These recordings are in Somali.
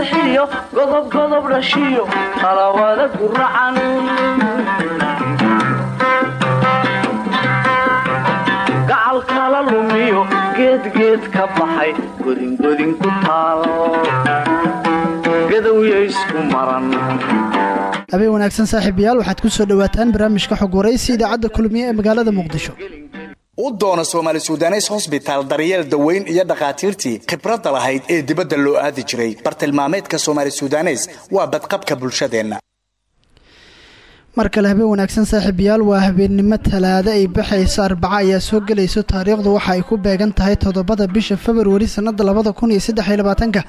sixiyo godob godob dhashiyo talawada guracan gacal kala lumiyo geedgeed ka baxay godingodin ku taal habeen wanaagsan saaxiibayaal waxaad ku soo dhowaataan barnaamijka xog waraysi idaacadda kulmiye ee magaalada muqdisho u doona soomaali sudanes hosbitaal daryeel daweyn iyo dhakhaatiirtii khibradda lahayd ee dibadda loo aadi jiray. Bartilmaameedka soomaali sudanes waa badqabka bulshadeenna. Mar kale habeen wanaagsan saaxiibayaal waa habeennimo talaado ay baxayso arbaco ayaa soo gelayso taariikhdu waxa ay ku beegan tahay toddobada bisha februari sannada labada kun iyo saddex iyo labaatanka.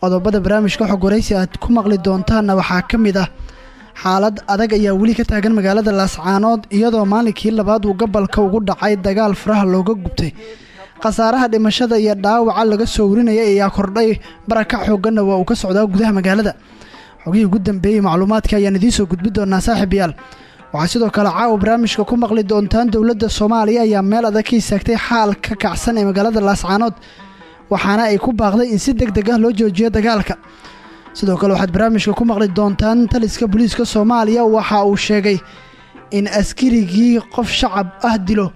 Qodobada barnaamijka xog waraysi aad ku maqli doontaanna waxaa ka mid ah xaalad adag ayaa weli ka taagan magaalada laascaanood iyadoo maalinkii labaad uu gobolka ugu dhacay dagaal faraha looga gubtay. Khasaaraha dhimashada iyo dhaawaca laga soo warinaya ayaa kordhay barakac xooganna waa uu ka socdaa gudaha magaalada. Xogihii ugu dambeeyey macluumaadka ayaan idiin gudbi doonaa saaxiibayaal waxaa sidoo kale caawa barnaamijka ku maqli doontaan dowladda soomaaliya ayaa meel adag ka istaagtay xaal ka kacsan ee magaalada laascaanood waxaana ay ku baaqday in si deg deg ah loo joojiyo dagaalka sidoo kale waxaad barnaamijka ku maqli doontaan taliska booliiska soomaaliya. Waxa uu sheegay in askarigii qof shacab ah dilo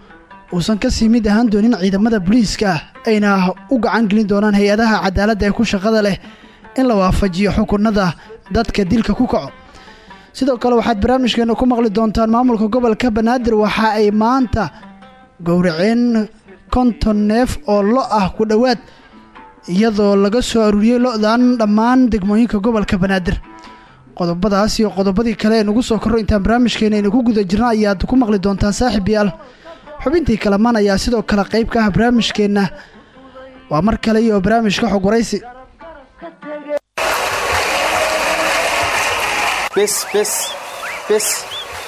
uusan ka sii mid ahaan doonin ciidamada booliiska ah. Ayna u gacan gelin doonaan hay'adaha cadaaladda ee ku shaqada leh in la waafajiyo xukunada dadka dilka ku kaco. Sidoo kale waxaad barnaamijkeena ku maqli doontaan maamulka gobolka banaadir. Waxa ay maanta gowraceen konton neef oo lo ah ku dhowaad iyadoo laga soo aruuriyey lo-dan dhammaan degmooyinka gobolka banaadir. Qodobadaas iyo qodobadii kale ee nagu soo korro intaan barnaamijkeena ku guda jirna ayaad ku maqli doontaan saaxiibayaal xubintii kalamaan ayaa sidoo kale qayb ka ah barnaamijkeenna. Waa mar kale iyo barnaamijka xog waraysi bes bes bes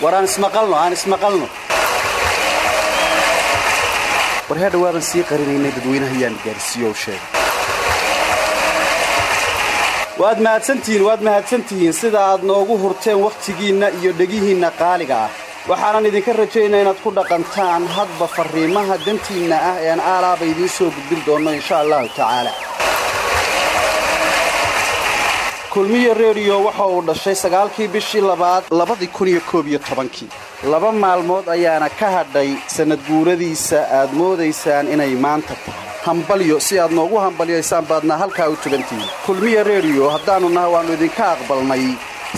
war aan ismaqalno aan ismaqalno war haa dhawaadan sii dadweynaha yaan gaarsiiyow sheega waad mahadsantihiin waad mahadsantihiin sida aad noogu hurteen wakhtigiinna iyo dhegihiinna qaaliga ah. Waxaanan idinka rajaynaa inaad ku dhaqantaan hadba farriimaha dantiinna ah ee aan aalaaba idiin soo gudbin doonno insha allahu tacaala kulmiyo rediyo waxa uu dhashay sagaalkii bishii labaad labadii kun iyo koob iyo tobankii. Laba maalmood ayaana ka hadhay sannad guuradiisa aad moodaysaan inay maanta tahay. Hambalyo si aad noogu hambalyaysaan baadna halkaa u tugantihiin. Kulmiya rediyo haddaannu naha waannu idinka aqbalnay.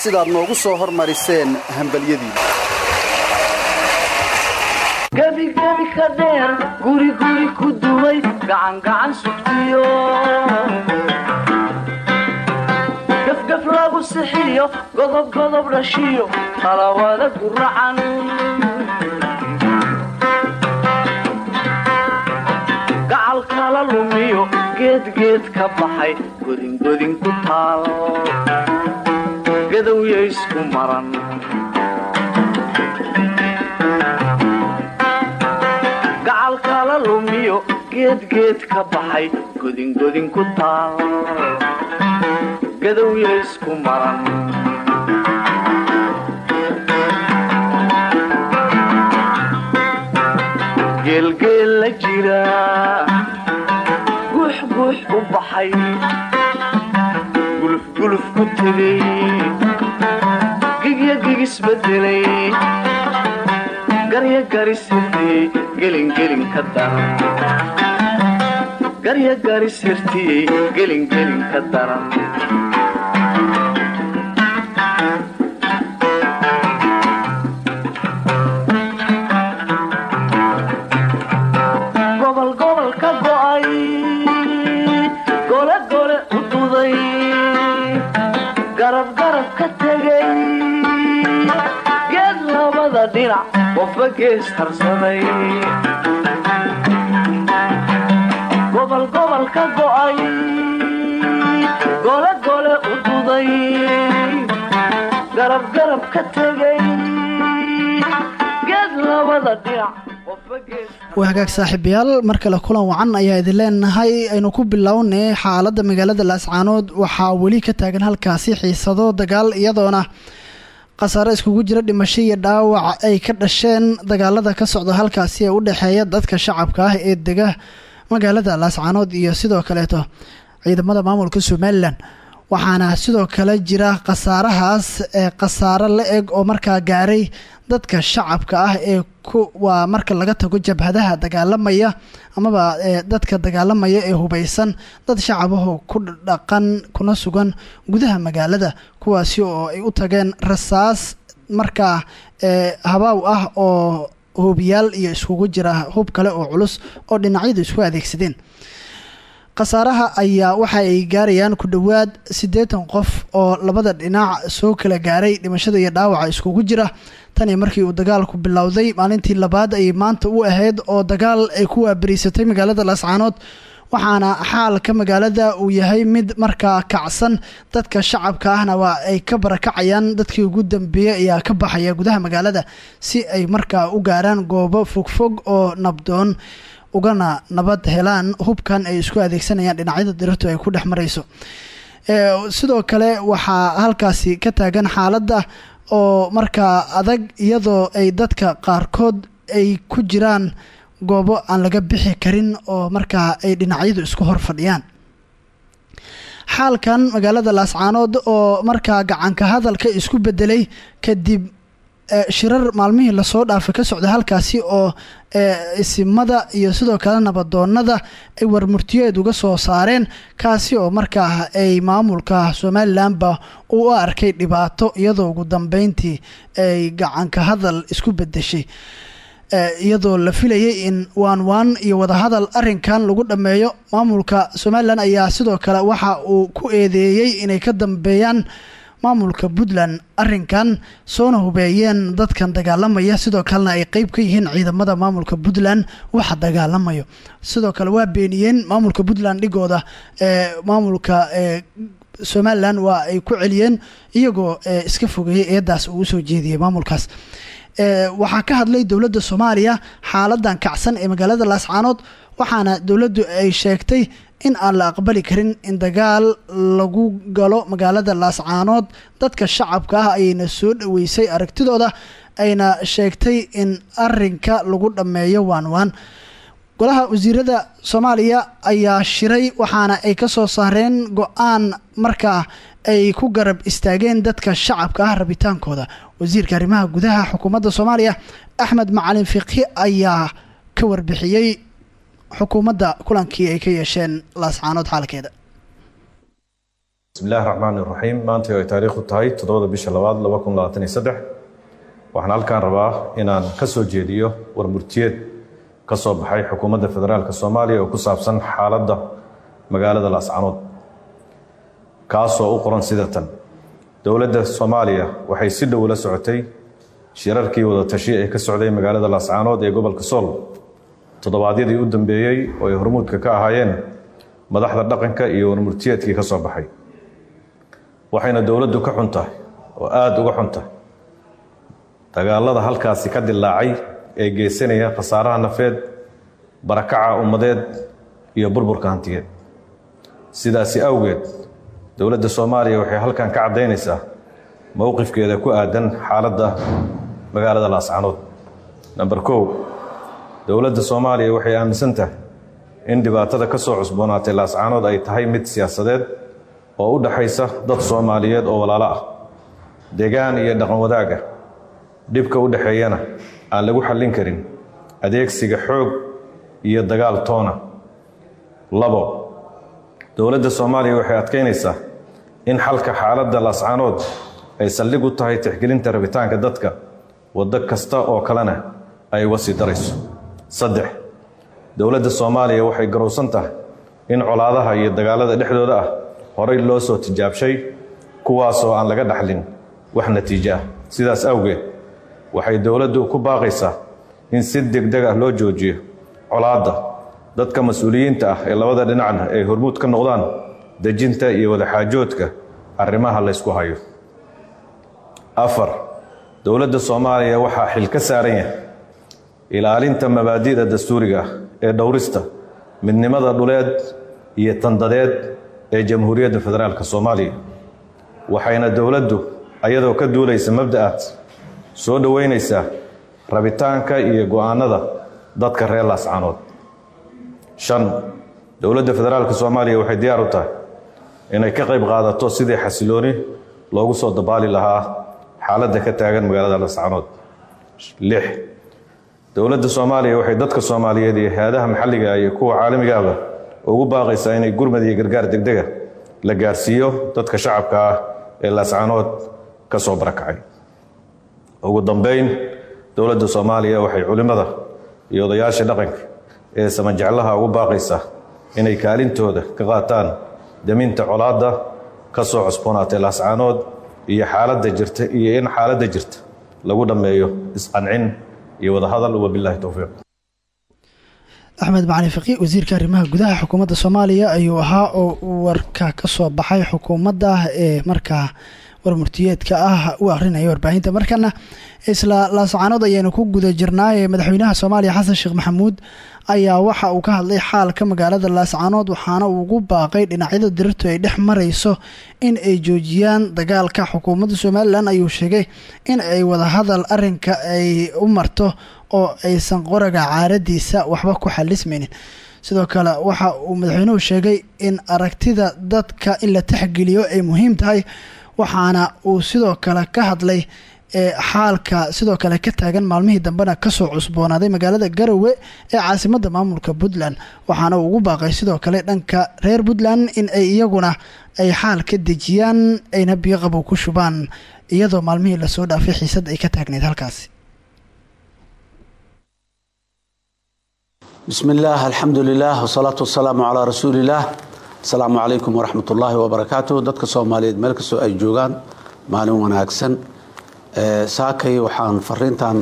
Sidaad noogu soo hormariseen hambalyadiina. Ka guriguri ku duway gacangacan sugtiyo lagu sixiyo godob godob dhashiyo talawada guracan gacal kala lumiyo geedgeed ka baxay godingodin ku taal. Gadowya isku maran. Gacal kala lumiyo geedgeed ka baxay godingodin ku taal gadowya isku maran geelgeel la jira. Guux u baxay. Gulufguluf ku tegay. Gigya gigisbedelay garya garisirtiyey gelingelin ka daran. Garya garisirtiyey gelingelin ka daran qofba gees gobol gobol ka go'ay gole gole u duday garab garab ka tegay geed labada dhinac waa hagaag saaxiibayaal mar kale kulan wacan ayaa idin leenahay. Aynu ku bilownay xaaladda magaalada laascaanood. Waxaa weli ka taagan halkaasi xiisado dagaal iyadoona khasaare iskugu jira dhimasho iyo dhaawac ay ka dhasheen dagaalada ka socda halkaasi ee u dhexeeya dadka shacabka ah ee dega magaalada laascaanood iyo sidoo kaleeto ciidamada maamulka somalilan waxaana sidoo kale jira khasaarahaas ee khasaaro la eg oo markaa gaaray dadka shacabka ah ee ku waa marka laga tago jabhadaha dagaalamaya amaba dadka dagaalamaya ee hubeysan dad shacabahoo ku dhaqan kuna sugan gudaha magaalada kuwaasi oo ay u tageen rasaas markaa habaaw ah oo hubiyaal iyo iskugu jira hub kale oo culus oo dhinacyadu isku adeegsadeen khasaaraha ayaa waxa ay gaarayaan ku dhowaad siddeetan qof oo labada dhinac soo kala gaaray dhimashada iyo dhaawaca iskugu jira. Tani markii uu dagaalku bilowday maalintii labaad ayay maanta u ahayd oo dagaal ay ku waabariisatay magaalada laascaanood waxaana xaalka magaalada uu yahay mid markaa kacsan. Dadka shacabka ahna waa ay ka barakacayaan dadkii ugu dambeeyey ayaa ka baxaya gudaha magaalada si ay markaa u gaaraan goobo fogfog oo nabdoon ugana nabad helaan hubkan ay isku adeegsanayaan dhinacyada dirirtu ay ku dhex marayso. Sidoo kale waxaa halkaasi ka taagan xaaladda oo markaa adag iyadoo ay dadka qaarkood ay ku jiraan goobo aan laga bixi karin oo markaa ay dhinacyadu isku hor fadhiyaan. Xaalkan magaalada laascaanood oo markaa gacanka hadalka isku bedelay kadib shirar maalmihii la soo dhaafay ka socda halkaasi oo isimada iyo sidoo kale nabadoonada ay warmurtiyeed uga soo saareen kaasi oo markaa ay maamulka somalilanba uu arkay dhibaato iyadoo ugu dambeyntii ay gacanka hadal isku bedeshay iyadoo la filayay in waan waan iyo wadahadal arinkan lagu dhammeeyo maamulka somalilan ayaa sidoo kale waxa uu ku eedeeyey inay ka dambeeyaan maamulka puntland arinkan soona hubeeyeen dadkan dagaalamaya. Sidoo kalena ay qeyb ka yihiin ciidamada maamulka puntland waxa dagaalamayo. Sidoo kale waa beeniyeen maamulka puntland dhigooda ee maamulka somalilan waa ay ku celiyeen iyagoo iska fogeeyey eedaas uu u soo jeediyey maamulkaas. Waxaa ka hadlay dowladda soomaaliya xaaladan kacsan ee magaalada laascaanood waxaana dowladdu ay sheegtay in aan la aqbali karin in dagaal lagu galo magaalada laascaanood dadka shacabka ah ayayna soo dhoweysay aragtidooda ayna sheegtay in arinka lagu dhammeeyo waan waan. Golaha wasiirada soomaaliya ayaa shiray waxaana ay ka soo saareen go'aan markaa ay ku garab istaageen dadka shacabka ah rabitaankooda. Wasiirka arrimaha gudaha xukuumadda soomaaliya axmed macalin fiqhi ayaa ka warbixiyey xukuumadda kulankii ay ka yeesheen laascaanood xaalkeeda. Bismillahi raxmaan iraxiim maanta ay taariikhdu tahay toddobada bisha labaad laba kun labaatan iyo saddex waxaan halkaan rabaa inaan ka soo jeediyo warmurtiyeed ka soo baxay xukuumadda federaalk soomaaliya oo ku saabsan xaaladda magaalada laascaanood kaasoo u qoran sida tan dowladda soomaaliya waxay si dhow la socotay shirarkii wada tashi ee ka socday magaalada laascaanood ee gobolka sool toddobaadyadii u dambeeyey oo ay hormuudka ka ahaayeen madaxda dhaqanka iyo warmurtiyeedkii ka soo baxay. Waxayna dowladdu ka xun tahay oo aada uga xun tahay dagaalada halkaasi ka dilaacay ee geysanaya khasaaraha nafeed barakaca ummadeed iyo burburka hantiyeed. Sidaasi awgeed dowladda soomaaliya waxay halkan ka caddaynaysaa mowqifkeeda ku aadan xaaladda magaalada laascaanood. Namber kow dowladda soomaaliya waxay aaminsan tahay in dhibaatada ka soo cusboonaatay laascaanood ay tahay mid siyaasadeed oo u dhaxaysa dad soomaaliyeed oo walaalo ah deegaan iyo dhaqan wadaaga. Dhibka u dhexeeyana aan lagu xallin karin adeegsiga xoog iyo dagaal toona. Labo dowladda soomaaliya waxay adkaynaysaa in xalka xaaladda laascaanood ay saldhig u tahay tixgelinta rabitaanka dadka waddo kasta oo kalena ay uga sii darayso saddex. Dowladda soomaaliya waxay garowsan tahay in colaadaha iyo dagaalada dhexdooda ah horay loo soo tijaabshay kuwaasoo aan laga dhaxlin wax natiijo ah. Sidaas awgeed waxay dowladdu ku baaqaysaa in si degdeg ah loo joojiyo colaadda dadka mas'uuliyiinta ah ee labada dhinacna ay hormuud ka noqdaan dejinta iyo wadaxaajoodka arrimaha laysku hayo. Afar dowladda soomaaliya waxaa xil ka saaran yahay ilaalinta mabaadi'da dastuuriga ee dhowrista midnimada dhuleed iyo tandadeed ee jamhuuriyadda federaalk soomaaliya. Waxayna dowladdu ayadoo ka duulaysa mabda'aad soo dhoweynaysaa rabitaanka iyo go'aanada dadka reer laascaanood. Shan dowladda federaalk soomaaliya waxay diyaar u tahay inay ka qayb qaadato sidii xasilooni loogu soo dabaali lahaa xaaladda ka taagan magaalada lascanood lix dowladda soomaaliya waxay dadka soomaaliyeed iyo hay'adaha maxalliga iyo kuwa caalamigaaba ugu baaqaysaa inay gurmad iyo gargaar degdega la gaarsiiyo dadka shacabka ah ee laascanood ka soo barakacay ugu dambayn dowladda soomaaliya waxay culimmada iyo odayaasha dhaqanka ee samanjeclaha ugu baaqaysaa inay kaalintooda ka qaataan daminta colaadda ka soo cusboonaatay laascanood iyo xaaladda jirta iyo in xaaladda jirta lagu dhammeeyo isqancin iyo wadahadal wabilaahi towfiiq axmed macali faqi wasiirka arrimaha gudaha xukuumadda soomaaliya ayuu ahaa oo warka ka soo baxay xukuumadda ee markaa warmurtiyeedka ah u akhrinaya warbaahinta. Markana isla laascaanood ayaynu ku guda jirnaa ee madaxweynaha soomaaliya xasan sheekh maxamuud ayaa waxa uu ka hadlay xaalka magaalada laascaanood waxaana ugu baaqay dhinacyada dirirtu ay dhex marayso in ay joojiyaan dagaalka xukuumadda somalilan. Ayuu sheegay in ay wadahadal arinka ay u marto oo aysan qoraga caaradiisa waxba ku xalismaynin sidoo kale waxa uu madaxweynuhu sheegay in aragtida dadka in la taxgeliyo ay muhiim tahay waxaana uu sidoo kale ka hadlay xaalka sidoo kale ka taagan maalmihii dambena ka soo cusboonaaday magaalada garowe ee caasimadda maamulka puntland. Waxaana uu ugu baaqay sidoo kale dhanka reer puntland in ay iyaguna ay xaal ka dejiyaan ayna biyoqabow ku shubaan iyadoo maalmihii la soo dhaafay xiisad ay ka taagneyd halkaasi bismi illaah alxamdu lilah wsalaatu wasalaamu calaa rasuuliillaah asalaamu calaykum waraxmat ullaahi wabarakaatuh dadka soomaaliyeed meel kastoo ay joogaan maalin wanaagsan. Saakay waxaan fariintan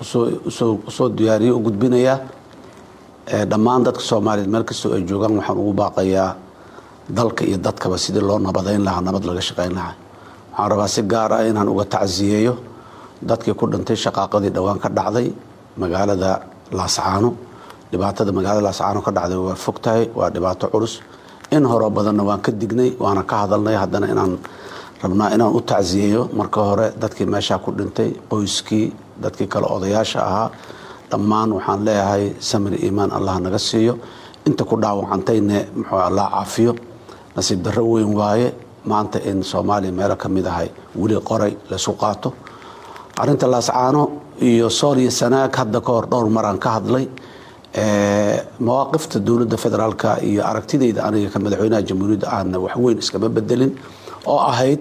u soo diyaariye u gudbinayaa dhammaan dadka soomaaliyeed meel kastoo ay joogaan waxaan ugu baaqayaa dalka iyo dadkaba sidii loo nabadayn lahaa nabad laga shaqayn lahaa. Waxaan rabaa si gaar ah inaan uga tacsiyeeyo dadkii ku dhintay shaqaaqadii dhowaan ka dhacday magaalada laascaano. Dhibaatada magaalada laascaano ka dhacday waa fog tahay waa dhibaato culus in horeo badanna waan ka dignay waana ka hadalnay haddana inaan rabnaa inaan u tacsiyeeyo marka hore dadkii meeshaa ku dhintay qoyskii dadkii kale odayaasha ahaa dhammaan waxaan leeyahay samir iimaan allah naga siiyo. Inta ku dhaawacantayne muxuu allah caafiyo. Nasiib darro weyn waaye. Maanta in soomaaliya meelo ka mid ahay weli qoray laysu qaato. Arinta laascaano iyo sool iyo sanaag hadda ka hor dhowr maraan ka hadlay mawaaqifta dowladda federaalka iyo aragtidayda aniga ka madaxweynaha jamhuuriyadda aana waxweyn iskama bedelin oo ahayd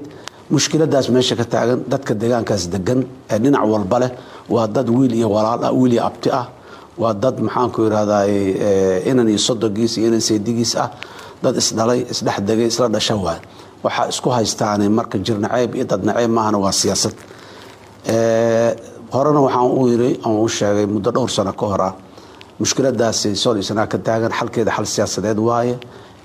mushkiladaas meesha ka taagan dadka deegaankaas degan ee dhinac walba leh. Waa dad wiil iyo walaal ah wiil iyo abti ah. Waa dad maxaanku irahdaa inan iyo sodogiis iyo inan seedigiis ah. Dad isdhalay isdhex degay isla dhasha waay. Waxaa isku haystaane marka jir naceeb iyo dad naceeb maahana waa siyaasad. Horena waxaan u yiri aan u sheegay muddo dhowr sano ka hor ah mushkiladaasi sool iyo sanaa ka taagan xalkeeda xal siyaasadeed waaye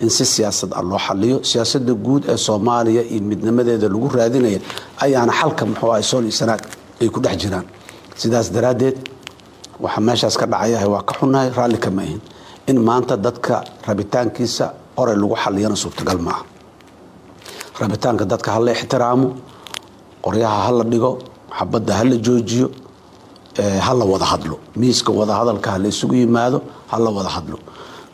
in si siyaasad ah loo xaliyo siyaasada guud ee soomaaliya iyo midnimadeeda lagu raadinaya ayaana xalka muxuu ah sool iyo sanaag ay ku dhex jiraan. Sidaas daraaddeed waxa meeshaas ka dhacayahay waa ka xunahay raalli kama ahin in maanta dadka rabitaankiisa qoray lagu xaliyana suurtagal maaha rabitaanka dadka hala ixtiraamo qoryaha hala dhigo xabadda hala joojiyo hala wada hadlo. Miiska wadahadalka hala isugu yimaado hala wada hadlo.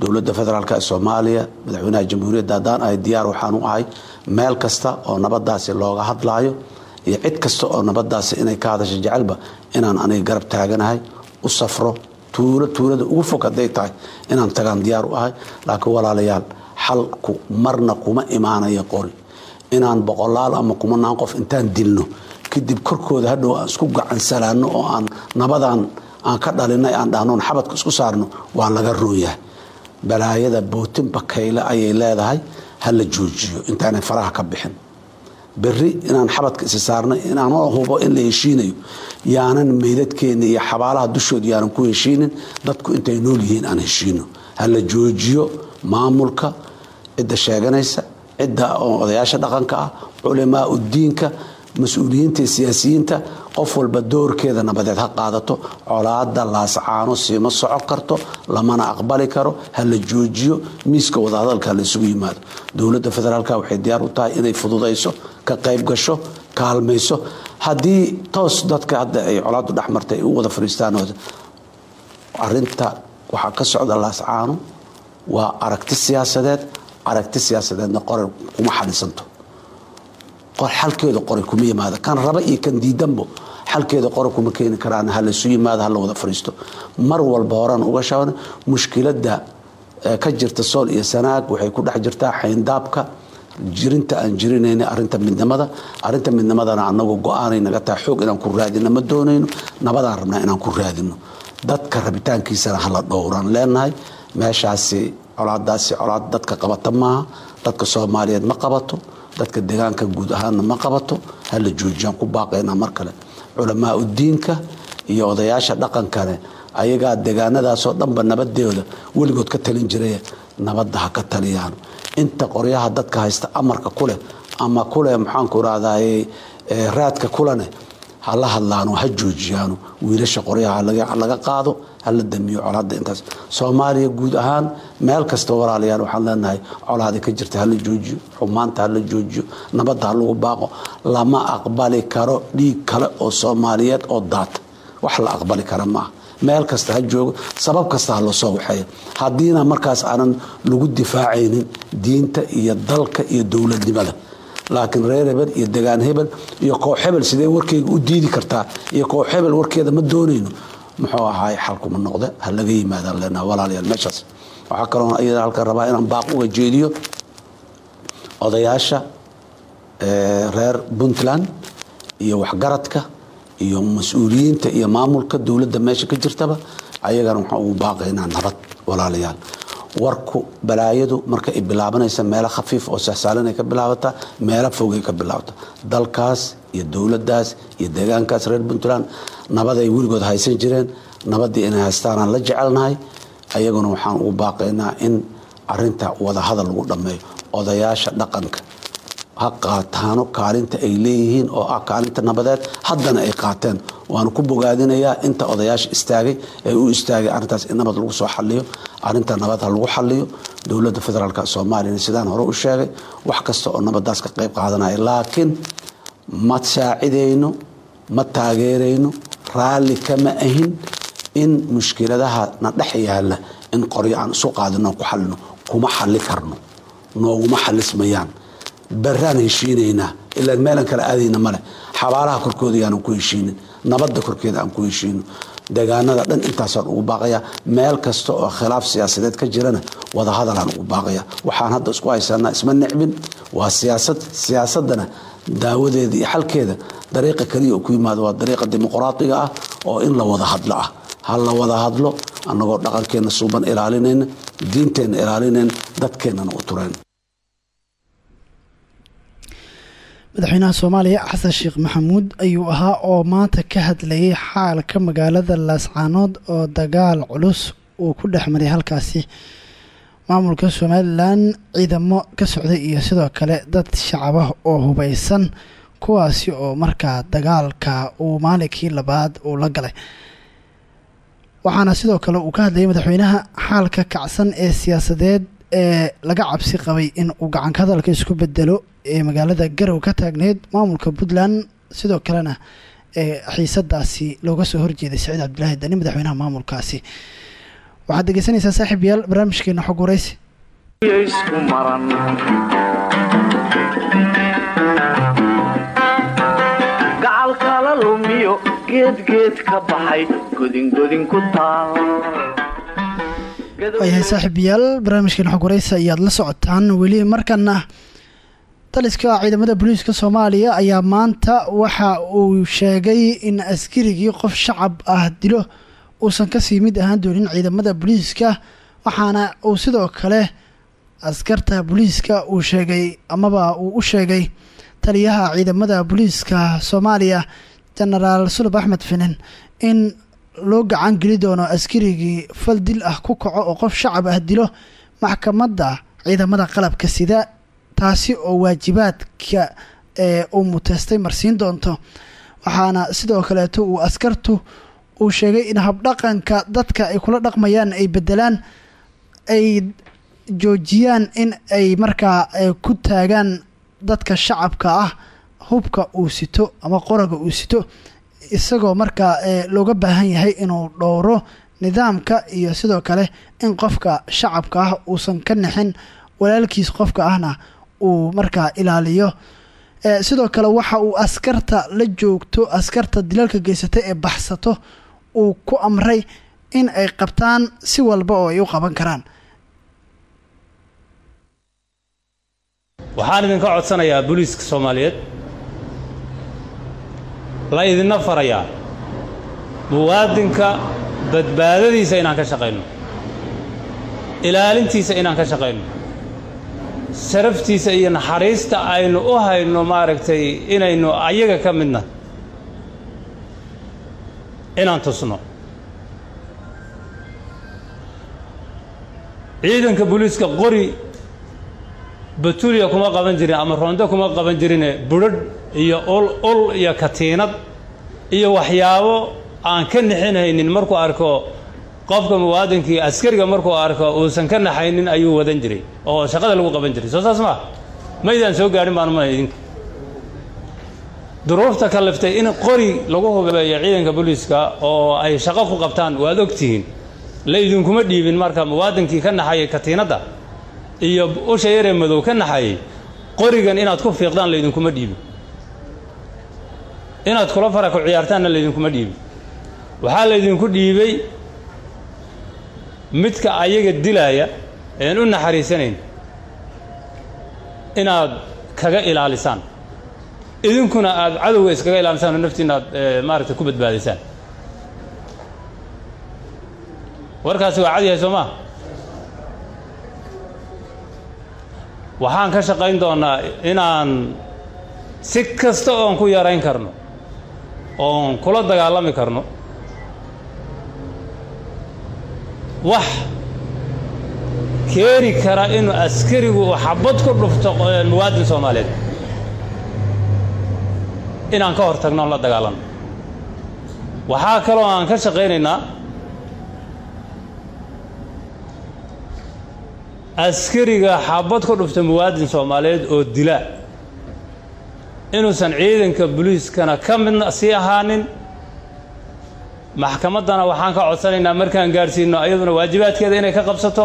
Dowladda federaalk ee soomaaliya madaxweynaha jamhuuriyadda haddaan ahay diyaar waxaan u ahay meel kasta oo nabadaasi looga hadlaayo iyo cid kasta oo nabadaasi inay ka hadasha jecelba inaan aniga garab taaganahay u safro tuulo tuulada ugu fog hadday tahay inaan tagaan diyaar u ahay. Laakiin walaalayaal xalku marna kuma imaanaya qori inaan boqolaal ama kumanaan qof intaan dilno kadib korkooda hadhow aan isku gacansalaano oo aan nabadan aan ka dhalinay aan dhahnoon xabadka isku saarno waa laga rooyahay balaayada bootin bakayle ayay leedahay ha la joojiyo intaanay faraha ka bixin. Beri inaan xabadka isi saarnay inaan hubo in la heshiinayo yaanan meydadkeena iyo xabaalaha dushooda yaanan ku heshiinin dadku intay nool yihiin aan heshiino. Ha la joojiyo maamulka cidda sheeganaysa cidda odayaasha dhaqanka ah culamaa udiinka mas'uuliyiinta siyaasiyiinta qof walba doorkeeda nabadeed ha qaadato colaada laascaano siima socon karto lamana aqbali karo ha la joojiyo miiska wadahadalka ha la isugu yimaado. Dowladda federaalk waxay diyaar u tahay inay fududayso ka qayb gasho kaalmayso. Haddii toos dadka hadda ay colaadu dhexmartay ay u wada fariistaan arinta waxaa ka socda laascaano waa aragti siyaasadeed aragti siyaasadeedna qoray kuma xalisanto xalkeeda qoray kuma yimaado. Kan raba iyo kan diidanbo xalkeeda qoray kuma keeni karaan. Ha laysu yimaado ha la wada fadhiisto mar walba horaan uga shaaban mushkilada ka jirta sool iyo sanaag waxay ku dhex jirtaa xayndaabka. Jirinta aan jirinayna arinta midnimada arinta midnimadana anagu go'aanay naga tahay. Xoog inaan ku raadino ma doonayno nabadaan rabnaa inaan ku raadino dadka rabitaankiisana hala dhowraan. Leenahay meeshaasi colaadaasi colaad dadka qabata maaha. Dadka soomaaliyeed ma qabato dadka deegaanka guud ahaanna ma qabato hala joojiyaan ku baaqaynaa mar kale. Culamaa udiinka iyo odayaasha dhaqankane ayagaa deegaanadaasoo dhanba nabadeeda weligood ka talin jiray nabadda ha ka taliyaan. Inta qoryaha dadka haysta amarka kuleh ama kuleh maxaanku irahdaye raadka kulene hala hadlaano ha joojiyaano wiilasha qoryaha laga qaado hala damiyo colaada intaas. Soomaaliya guud ahaan meel kasta walaalayaal waxaan leenahay colaada ka jirta hala joojiyo xumaanta hala joojiyo nabadda ha lagu baaqo lama aqbali karo dhiig kale oo soomaaliyeed oo daata wax la aqbali kara maaha meel kasta ha joogo sabab kasta ha la soo waxeeya haddiina markaas aanan lagu difaacaynin diinta iyo dalka iyo dowladnimada laakiin reer hebel iyo degaan hebel iyo koox hebel sidee warkeyga u diidi kartaa iyo koox hebel warkeeda ma doonayno muxuu ahaay xalkuma noqde? Ha laga yimaadaan leenaha walaalayaal meeshaas. Waxaa kaloo iyada halkan rabaa inaan baaq uga jeediyo odayaasha reer puntland iyo waxgaradka iyo mas'uuliyiinta iyo maamulka dowladda meesha ka jirtaba ayagana waxaan ugu baaqaynaa nabad walaalayaal. Warku balaayadu marka ay bilaabanaysa meelo khafiif oo sahsaalanay ka bilaabataa meelo fogay ka bilaabata dalkaas iyo dowladaas iyo deegaankaas reer puntland nabaday weligood haysan jireen nabadii inay haystaanaan la jecelnahay ayaguna waxaan ugu baaqaynaa in arinta wadahadal lagu dhammeeyo odayaasha dhaqanka. Ha qaataano kaalinta ay leeyihiin oo ah kaalinta nabadeed haddana ay qaateen. Waanu ku bogaadinayaa inta odayaasha istaagay ee u istaagay arintaas in nabad lagu soo xaliyo arinta nabad ha lagu xaliyo dowladda federaalk soomaaliyana sidaan hore u sheegay wax kasta oo nabadaas ka qayb qaadanaya laakiin ma saacidayno ma taageerayno raalli kama ahin in mushkiladaha na dhex yaalla in qoryo aan isu qaadino ku xalino kuma xali karno nooguma xalismayaan baraan heshiinaynaa ilaa meelan kala aadayna male xabaalaha korkooda ku heshiinin nabadda korkeeda aan ku heshiino deegaanada dhan intaasaan ugu baaqaya meel kasta oo khilaaf siyaasadeed ka jirana wadahadalaan ugu baaqaya. Waxaan hadda isku haysanaa isma necbin. Waa siyaasad siyaasadana daawadeeda iyo xalkeeda dariiqa keliya oo ku yimaado waa dariiqa dimuqraadiga ah oo in la wada hadlo ah. Ha la wada hadlo annagoo dhaqankeenna suuban ilaalinayna diinteenna ilaalinayna dadkeennana u turayn madaxweynaha soomaaliya xasan sheekh maxamuud ayuu ahaa oo maanta ka hadlayay xaalka magaalada laascaanood oo dagaal culus uu ku dhex maray halkaasi maamulka somalilan ciidamo ka socday iyo sidoo kale dad shacabah oo hubaysan kuwaasi oo markaa dagaalka uu maalinkii labaad uu la galay. Waxaana sidoo kale uu ka hadlayay madaxweynaha xaalka kacsan ee siyaasadeed ee laga cabsi qabay in uu gacanka hadalka isku bedelo ee magaalada garow ka taagneyd maamulka puntland. Sidoo kalena ee xiisadaasi looga soo horjeeday saciid cabdilaahi dani madaxweynaha maamulkaasi waxaad dhegeysanaysaa saaxiib yaal barnaamijkeena xog waraysi isku maran gacal kala lumiyo geedgeed ka baxay godingodin ku taal. Waayahay saaxiibayaal barnaamijkeena xog waraysi ayaad la socotaan weli markana taliska ciidamada booliiska soomaaliya ayaa maanta waxa uu sheegay in askarigii qof shacab ah dilo uusan ka sii mid ahaan doonin ciidamada booliiska waxaana uu sidoo kale askarta booliiska uu sheegay amaba uu u sheegay taliyaha ciidamada booliiska soomaaliya jenaraal sulub axmed finin in loo gacan geli doono askarigii fal dil ah ku kaco oo qof shacab ah dilo maxkamadda ciidamada qalabka sida taasi oo waajibaadka ee uu muteystay marsiin doonto. Waxaana sidoo kaleeto uu askartu uu sheegay in habdhaqanka dadka ay kula dhaqmayaan ay bedelaan ay joojiyaan in ay markaa ku taagaan dadka shacabka ah hubka uu sito ama qoraga uu sito isagoo markaa looga baahan yahay inuu dhowro nidaamka iyo sidoo kale in qofka shacabka ah uusan ka nixin walaalkiis qofka ahna uu markaa ilaaliyo. Sidoo kale waxa uu askarta la joogto askarta dilalka geysata ee baxsato uu ku amray in ay qabtaan si walba oo ay u qaban karaan. Waxaan idinka codsanayaa booliiska soomaaliyeed. La idinna farayaa muwaadinka badbaadadiisa inaan ka shaqayno ilaalintiisa inaan ka shaqayno sharaftiisa iyo naxariista aynu u hayno maaragtay inaynu ayaga ka midna inaan tusno ciidanka booliiska qori batuliya kuma qaban jirin ama roonto kuma qaban jirine budrharh iyo ul ul iyo katiinad iyo waxyaabo aan ka nixinhaynin markuu arko qofka muwaadinkii askariga markuu arko uusan ka naxaynin ayuu wadan jiray oo shaqada lagu qaban jiray soo saas maa maydaan soo gaadhin baan umana idinka duruufta kaliftay in qori lagu hubeeyo ciidanka booliiska oo ay shaqo ku qabtaan waad ogtihiin la idinkuma dhiibin marka muwaadinkii ka naxayay katiinadda iyo usha yaree madow ka naxayay qorigan inaad ku fiiqdaan laydinkuma dhiibin. Inaad kula fara ku ciyaartaanna laydinkuma dhiibin. Waxaa laydinku dhiibay midka ayaga dilaaya ean u naxariisanayn inaad kaga ilaalisaan idinkuna aad cadowga iskaga ilaalisaan oo naftiina aad maaragtay ku badbaadisaan. Warkaasi waa cad yahay soo maa waxaan ka shaqayn doonnaa inaan si kasta oon ku yarayn karno oon kula dagaalami karno wax keeni kara inuu askarigu uu xabad ku dhufto muwaadin soomaaliyeed inaan ka hor tagno oon la dagaalanno waxaa kaloo aan ka shaqaynaynaa askariga xabad ku dhufta muwaadin soomaaliyeed oo dila. Inuusan ciidanka boliiskana ka midna sii ahaanin. Maxkamaddana waxaan ka codsanaynaa markaan gaadhsiino ayaduna waajibaadkeeda inay ka qabsato.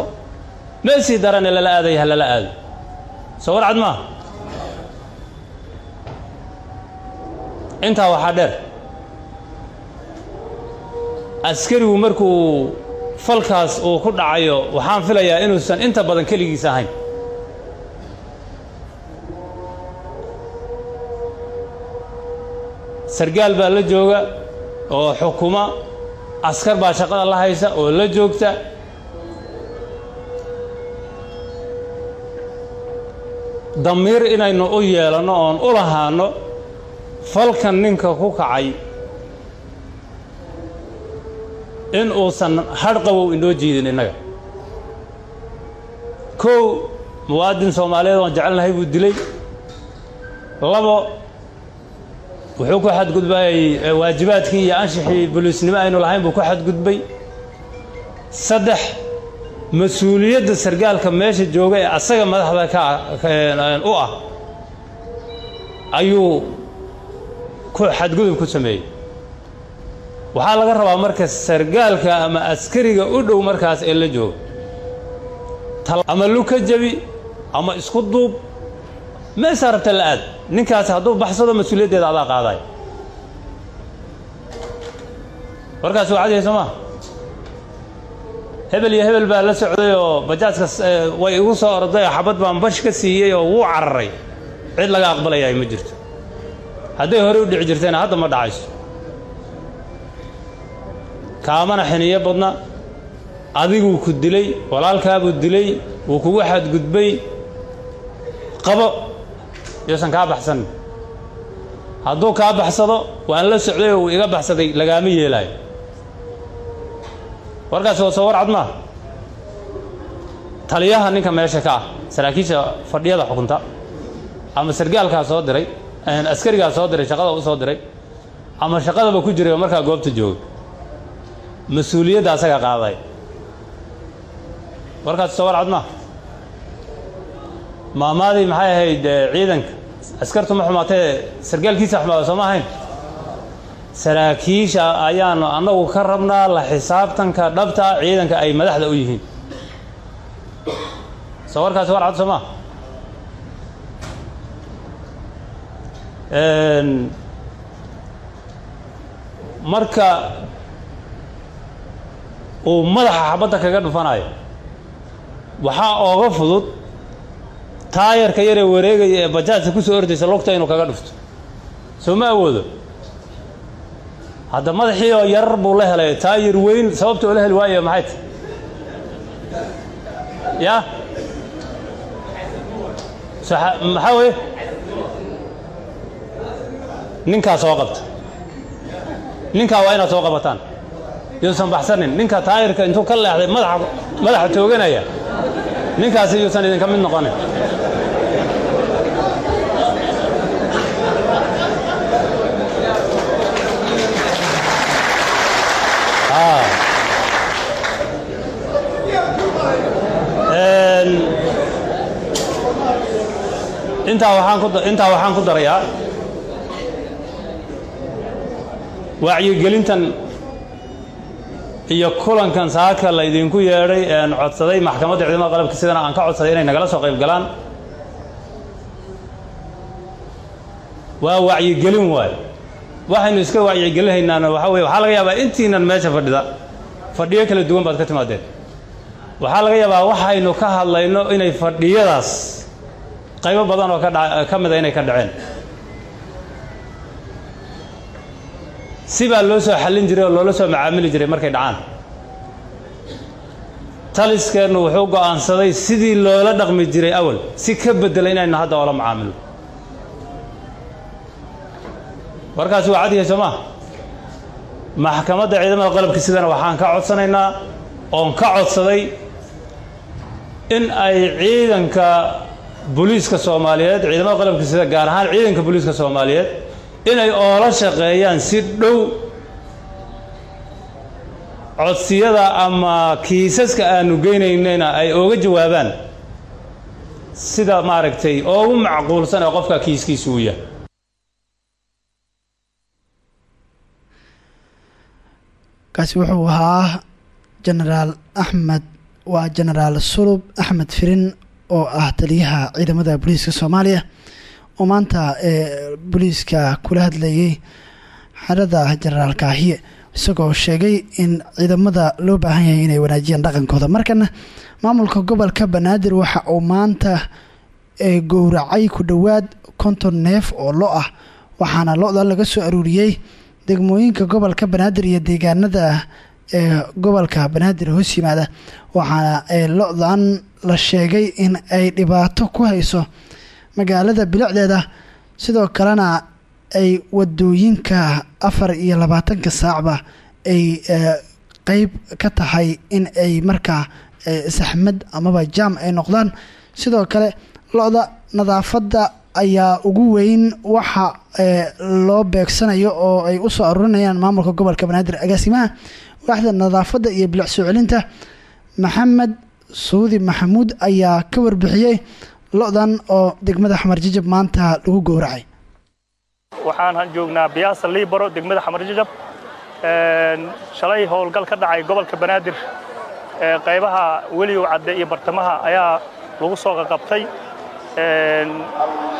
Meesii darane lala aaday ha lala aado soo warcad maaha intaa waxaa dheer askarigu markuu falkaas uu ku dhacayo waxaan filayaa inuusan inta badan keligiis ahayn. Sargaal baa la jooga oo xukuma askar baa shaqada la haysa oo la joogta. Damiir inaynu u yeelanno oon u lahaanno falkan ninka ku kacay in uusan hadhqabow inoo jiidin innaga. Kow muwaadin soomaaliyeed oon jecelnahay buu dilay. Labo wuxuu ku xadgudbayay waajibaadkii iyo anshixii boliisnimo aynu lahayn buu ku xadgudbay. Saddex mas'uuliyadda sargaalka meesha jooga ee asaga madaxda ka u ah ayuu xadgudub ku sameeyey. Waxaa laga rabaa marka sargaalka ama askariga u dhow markaas ee la jooga ama luka jabi ama isku duub meesaa rabta la aad. Ninkaas hadduu baxsado mas'uuliyaddeeda adaa qaadaay warkaas waa cadiya soo hebel iyo hebel baa la socday oo bajaajka way igu soo orday oo xabad baan bash ka siiyey oo wuu cararay. Cid laga aqbalayaay ma jirto hadday horey u dhici jirtayna hadda ma dhacayso. Kaamana xiniyo badna adiguu ku dilay walaalkaabuu dilay wuu kugu xadgudbay qabo yoosan kaa baxsanin hadduu kaa baxsado waan la socday oo uu iga baxsaday lagaama yeelaayo. Warkaasi waa soo war cad maa? Taliyaha ninka meesha ka ah saraakiisha fadhiyada xukunta ama sargaalkaa soo diray askarigaa soo diray shaqada u soo diray ama shaqadaba ku jiray markaa goobta jooga mas'uuliyadda asaga qaaday. Warkaasi soo war cad maa maamaadii maxay ahayd ciidanka? Askartu ma xumaatee sargaalkiisa xumaada sooma ahayn? Saraakiisha ayaanu annagu ka rabnaa la xisaabtanka dhabta ciidanka ay madaxda u yihiin. Soo war cad soo maa marka uu madaxa xabadda kaga dhufanayo waxaa ooga fudud taayarka yaree wareegaya ee bajaajka ku soo ordaysa lugta inuu kaga dhufto. Soo ma awoodo? Hadda madaxii oo yarar buu la helay taayar weyn sababta oo la heli waayo maxay tahy ya? Maxaa weye ninkaa soo qabta. Ninkaa waa inaad soo qabataan. Yuusan baxsanin. Ninka taayirka intuu ka leexday madaxa tooganaya ninkaasi yuusan idinka mid noqonin. Ku intaa waxaan ku darayaa wacyigelintan iyo kulankan saaka la idinku yeedhay een codsaday maxkamadda ciidamada qalabka sidana aan ka codsaday inay nagala soo qayb galaan. Waa wacyigelin waayo waxaynu iska wacyigelinhaynaana waxaa weye waxaa laga yaabaa intiinan meesha fadhida fadhiyo kala duwan baad ka timaadeen. Waxaa laga yaabaa waxaynu ka hadlayno inay fadhiyadaas qaybo badan oo ka mida inay ka dhaceen si baa loo soo xallin jiray oo loola soo macaamili jiray markay dhacaan. Taliskeennu wuxuu go'aansaday sidii loola dhaqmi jiray awal si ka beddela inaynu hadda oola macaamilo. Warkaasi waa cad yahay soo maa maxkamadda ciidamada qalabka sidana waxaan ka codsanaynaa oon ka codsaday in ay ciidanka booliiska soomaaliyeed ciidamada qalabka sida gaar ahaan ciidanka booliiska soomaaliyeed inay oola shaqeeyaan si dhow codsiyada ama kiisaska aanu geynaynayna ay ooga jawaabaan. Sida maaragtay oogu macquulsan ee qofka kiiskiisu uu yahay. Kaasi wuxuu ahaa jenaraal axmed waa jenaraal sulub axmed firin oo ah taliyaha ciidamada booliiska soomaaliya oo maanta ee booliiska kula hadlayay xerada jenaraal kaahiye isagoo sheegay in ciidamada loo baahan yahay inay wanaajiyaan dhaqankooda. Markana maamulka gobolka banaadir waxa uu maanta gowracay ku dhowaad konton neef oo lo ah waxaana lo-da laga soo aruuriyey degmooyinka gobolka banaadir iyo deegaanada ee gobolka banaadir hoos yimaada. Waxaana lo-dan la sheegay in ay dhibaato ku hayso magaalada bilicdeeda. Sidoo kalena ay waddooyinka afar iyo labaatanka saacba ay qeyb ka tahay in ay markaa saxmad amaba jaam ay noqdaan. Sidoo kale lo-da nadaafadda ayaa ugu weyn waxa loo beegsanayo oo ay u soo aruurinayaan maamulka gobolka banaadir agaasimaha waaxda nadaafadda iyo bilic soo celinta maxamed suudi maxamuud ayaa ka warbixiyey lo-dan oo degmada xamar jajab maanta lagu gowracay. Waxaan joognaa biyaasa liibaro degmada xamar jajab. Shalay howlgal ka dhacay gobolka banaadir. Qaybaha weligow cadde iyo bartamaha ayaa lagu soo qaqabtay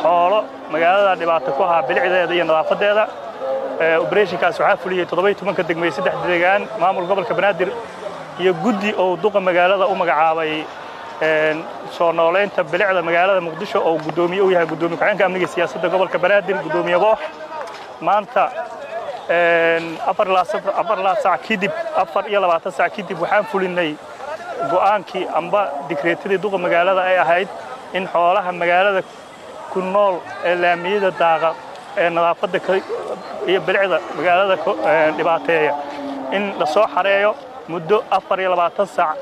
xoolo magaalada dhibaato ku ahaa bilicdeeda iyo nadaafadeeda. Obereshinkaas waxaa fuliyey toddobai tobanka degmeye saddex deegaan maamul gobolka banaadir iyo guddi oo duqa magaalada u magacaabay soo noolaynta bilicda magaalada muqdisho oo guddoomiye u yahay guddoomiye ku-xigeenka amniga siyaasadda gobolka banaadir guddoomiye boox maanta sac kadib afar iyo labaatan sac kadib waxaan fulinay go'aankii amba digreetadii duqa magaalada ay ahayd in xoolaha magaalada ku nool ee laamiyada daaqa ee nadaafadda iyo bilicda magaalada dhibaateeya. In la soo xareeyo muddo afar iyo labaatan saac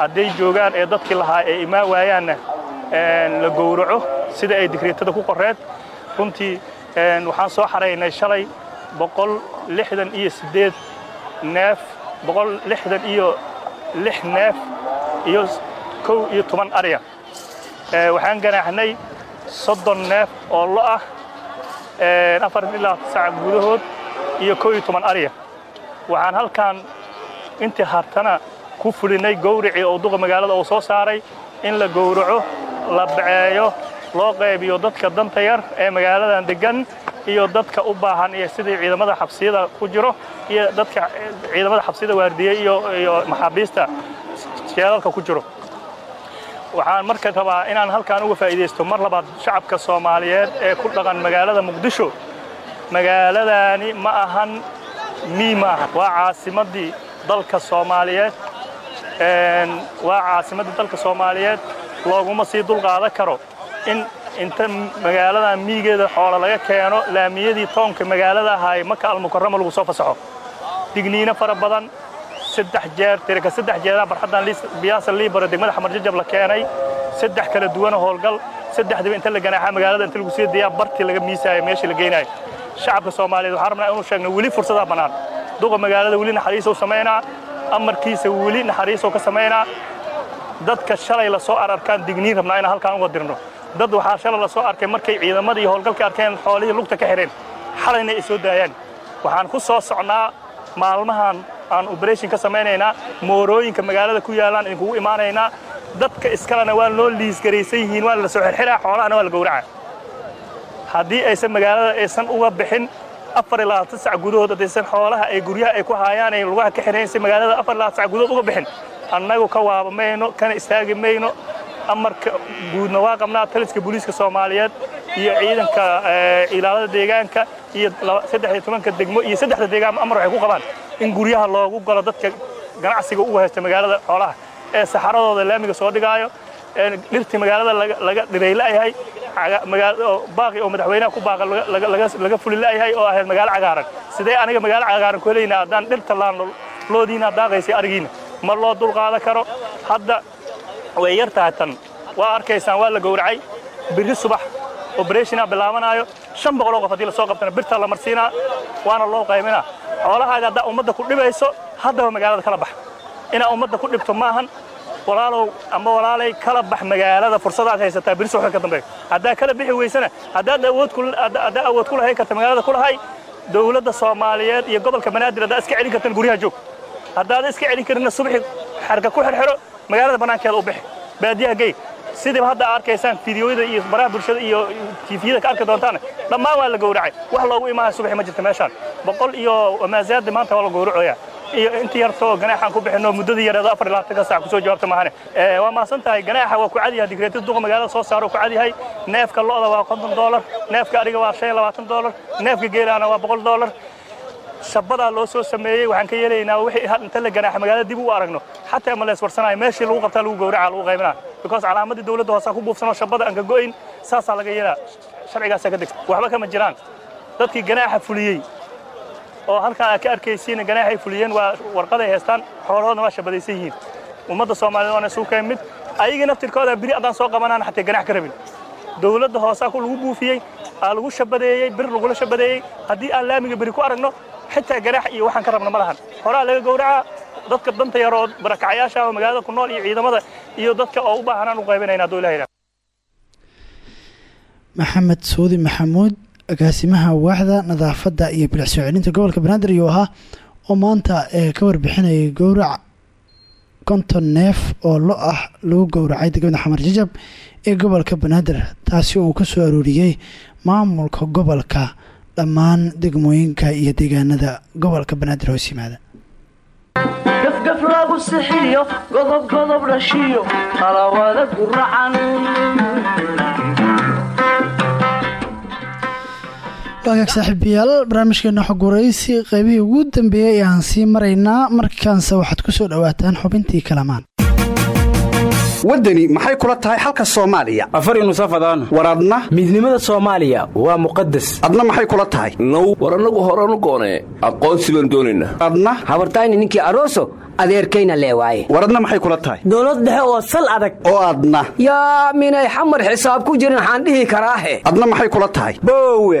hadday joogaan ee dadkii lahaa ee imaan waayaanna la gowraco sida ay digreetada ku qorreed runtii waxaan soo xaraynay shalay iyo siddeed neef iyo lix neef iyo kow iyo toban arya. Waxaan ganaaxnay soddon neef oo lo ah afar ilaa sac gudahood iyo kow iyo toban arya. Waxaan halkan intii hartana ku fulinay gowricii oo duqa magaalada uu soo saaray in la gowraco la baceeyo loo qaybiyo dadka danta yar ee magaaladan deggan iyo dadka u baahan iyo sidii ciidamada xabsiyada ku jiro iyo dadka ciidamada xabsiyada waardiye iyo maxaabiista jeelalka ku jiro. Waxaan marka rabaa inaan halkaan uga faa'iidaysto mar labaad shacabka soomaaliyeed ee ku dhaqan magaalada muqdisho. Magaaladaani ma ahan mii ma ahan. Waa caasimaddii dalka soomaaliyeed waa caasimaddii dalka soomaaliyeed looguma sii dulqaadan karo. In inta magaaladan miigeeda xoola laga keeno laamiyadii toonka magaalada ahaay maka almukarama lagu soo fasaxo. Digniino fara badan saddex jeer tirika saddex jeeraa barxaddan biyaasa liibaro degmada xamarjajab la keenay. Saddex kala duwana howlgal saddexdiba inta la ganaaxa magaalada inta lagu sii dayaa bartii laga miisaayo meeshii la geynayo shacabka soomaaliyeed waxaan rabnaa inuu sheegno weli fursadaa bannaan duqa magaalada weli naxariisou samaynaa amarkiisa weli naxariisou ka samaynaa dadka shalay la soo ararkaan digniin rabnaa inaan halkaan uga dirno. Dad waxaa shalay la soo arkay markay ciidamadii howlgalka arkeen xoolihii lugta ka xidheen. Xalayna ay soo daayaan. Waxaan ku soo socnaa maalmahan aan oberation ka samaynaynaa moorooyinka magaalada ku yaalaan idinkugu imaanaynaa dadka iskalena waa loo liisgaraysan yihiin waa la soo xirxiraa xoolahana waa la gowraca haddii aysan magaalada aysan uga bixin afar iyo labaatan sac gudahood haddaysan xoolaha ay guryaha ay ku haayaan ay lugaha ka xidhayn si magaalada afar iyo labaatan sac gudahood uga bixin. Annagu ka waaba mayno kana istaagi mayno amarka guudna waa qabnaa taliska booliiska soomaaliyeed iyo ciidanka ilaalada deegaanka iyo saddex iyo tobanka degmo iyo saddexda deegaan amar waxay ku qabaan in guryaha loogu galo dadka ganacsiga ugu haysta magaalada xoolaha. Ee saxaradooda laamiga soo dhigaayo dhirtii magaalada laga dhiray la'yahay baaqi oo madaxweynaha ku baaqa laga fuli la'yahay oo ahayd magaalo cagaaran. Sidee aniga magaalo cagaaran ku helaynaa haddaan dhirta laanno loodiina daaqaysay arigiina? Ma loo dulqaadan karo? Hadda way yar tahay tan. Waa arkaysaan waa la gowracay. Birri subax oberationa bilaabanaayo shan boqoloo qof haddii la soo qabtana birtaa la marsiinaa waana loo qayminaa. Xoolahaaga haddaa ummadda ku dhibayso haddaba magaalada kala bax inaa ummadda ku dhibto maahan walaalow ama walaalay kala bax magaalada fursadaad haysataa birri subaxda ka dambeeyo haddaa kala bixi weysana haddaad awoodhaddaa awood ku lahayn karta magaalada ku lahay dowladda soomaaliyeed iyo gobolka banaadir haddaa iska celin kartan guryaha joog. Haddaada iska celin karinna subxi xarka ku xirxiro magaalada bannaankeeda u bixi. Baadiyaha gey sidiiba hadda arkaysaan fideoyada iyo baraha bulshada iyo tifiyada ka arki doontaan dhammaan waa la gowracay. Wax loogu imaanaya subaxi ma jirta meeshaan. Boqol iyo maasaada maanta waa la gowracoya iyo intii yartoo ganaaxaan ku bixinoo muddadii yareedo afar iyo labaatanka saac ku soo jawaabta maahane waa mahadsan tahay ganaaxa waa ku cadyahay digreetada duqa magaalada soo saaro ku cadyahay neefka lo'da waa konton doolar neefka ariga waa shan iyo labaatan doolar neefka geelaana waa boqol doolar shabadaa loo soo sameeyey waxaan ka yeelaynaa wixii inta la ganaaxa magaalada dib u aragno. Xataa ma lees warsanayo meeshii lagu qabtaa lagu gowraca lagu qaybinaa. Because calaamadii dowladda hoosaa ku buufsanoo shabada aan ka go'ayn saasaa laga yeelaa. Sharcigaasaa ka degta. Waxba kama jiraan. Dadkii ganaaxa fuliyey oo halkaan aad ka arkaysiin ganaaxay fuliyeen waa warqaday haystaan xoolahoodna waa shabadaysan yihiin. Ummadda soomaaliyed waana isugu keen mid ayagii naftirkooda biri haddaan soo qabanaan xataa ganaax ka rabin. Dowladda hoosaa ku lagu buufiyey aa lagu shabadeeyey bir lagula shabadeeyey. Haddii aan laamiga beri ku aragno xitaa ganaax iyo waxaan ka rabna ma horaa laga gowracaa dadka danta yar oo barakacayaasha oo magaalada ku nool iyo ciidamada iyo dadka oo u baahanaan u qaybanayna hadduu ilaha maxamed suudi maxamuud agaasimaha waaxda nadaafadda iyo bilic soo celinta gobolka banaadir ayuu ahaa oo maanta ka warbixinayay gowrac konton neef oo lo ah lagu gowracay degmada xamar jajab ee gobolka banaadir taasi uu ka soo arooriyey maamulka gobolka dhammaan degmooyinka iyo deegaanada gobolka banaadir hoos yimaada. Gafgaf lagu sixiyo godob godob dhashiyo qalawada guracan waagaag saaxiibayaal barnaamijkeena xogwaraysi qaybihii ugu dambeeyey ayaan sii maraynaa markaanse waxaad ku soo dhowaataan xubintii kalamaan. Waddani maxay kula tahay xalka soomaaliya? Afari nusafadaan war adna? Midnimada soomaaliya waa muqadas adna maxay kula tahay? Now war annagu horanu goonee aqoonsi baan doonaynaa adna? Habartayni ninkii aroso adeerkayna lee waaye. War adna maxay kula tahay? Dowlad dhexe oo sal adag. Oo adna. Yaa minay xamar xisaab ku jirin waxaan dhihi karaahe adna maxay kula tahay? Boowe